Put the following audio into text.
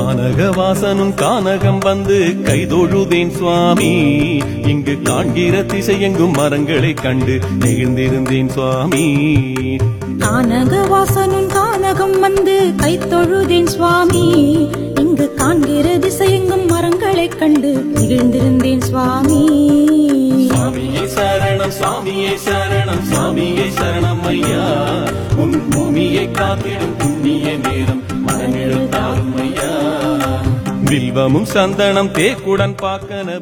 கானகவாசனும் கானகம் வந்து கைதொழுதேன் சுவாமி. இங்கு காண்கிற திசையெங்கும் மரங்களை கண்டு நெகிழ்ந்திருந்தேன் சுவாமி. கானகவாசனும் கானகம் வந்து கை தொழுதேன் சுவாமி. இங்கு காண்கிற திசையெங்கும் மரங்களைக் கண்டு நிகழ்ந்திருந்தேன் சுவாமி. சுவாமியே சரணம் சுவாமியே சரணம் சுவாமியே சரணம் ஐயா. உன் பூமியை காத்திடும் புண்ணிய நேரம் மனநிழல் தாரும் ஐயா. வில்வமும் சந்தனம் தேக்குடன் பார்க்கன